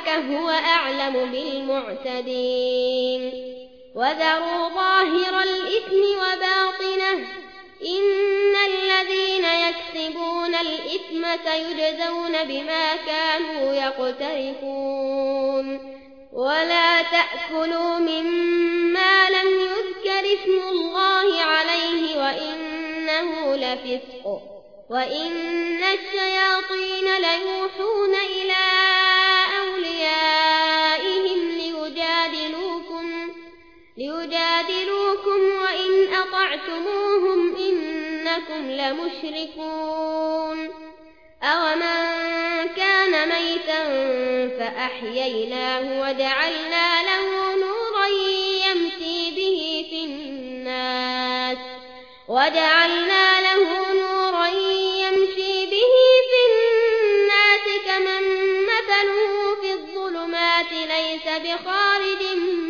ربك هو أعلم بالمعتدين. وذروا ظاهر الإثم وباطنه. إن الذين يكسبون الإثم سيجزون بما كانوا يقترفون. ولا تأكلوا مما لم يذكر اسم الله عليه وإنه لفسق. وإن الشياطين ليوحون إلى ليجادلوكم وإن أطعتموهم إنكم لمشركون. أومن كان ميتا فأحييناه وجعلنا له نورا يمشي به في الناس وجعلنا له نورا يمشي به في الناس كمن مثله في الظلمات ليس بخارج منها